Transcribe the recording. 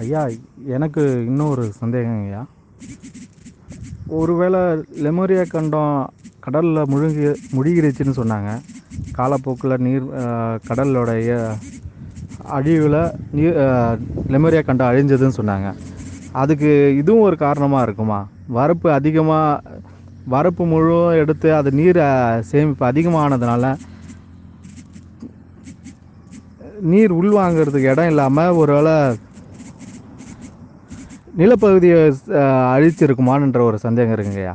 ஐயா எனக்கு இன்னொரு சந்தேகம் ஐயா. ஒருவேளை லெமோரியா கண்டம் கடலில் முழுகி முழுகிருச்சுன்னு சொன்னாங்க. காலப்போக்கில் நீர் கடலோடைய அழிவில் நீர் லெமோரியா கண்டம் அழிஞ்சதுன்னு சொன்னாங்க. அதுக்கு இதுவும் ஒரு காரணமாக இருக்குமா? வரப்பு அதிகமாக வரப்பு முழுவதும் எடுத்து அது நீர் சேமிப்பு அதிகமானதுனால நீர் உள்வாங்கிறதுக்கு இடம் இல்லாமல் ஒருவேளை நிலப்பகுதியை அழிச்சிருக்குமான்ற ஒரு சந்தேகம் இருக்குங்கய்யா.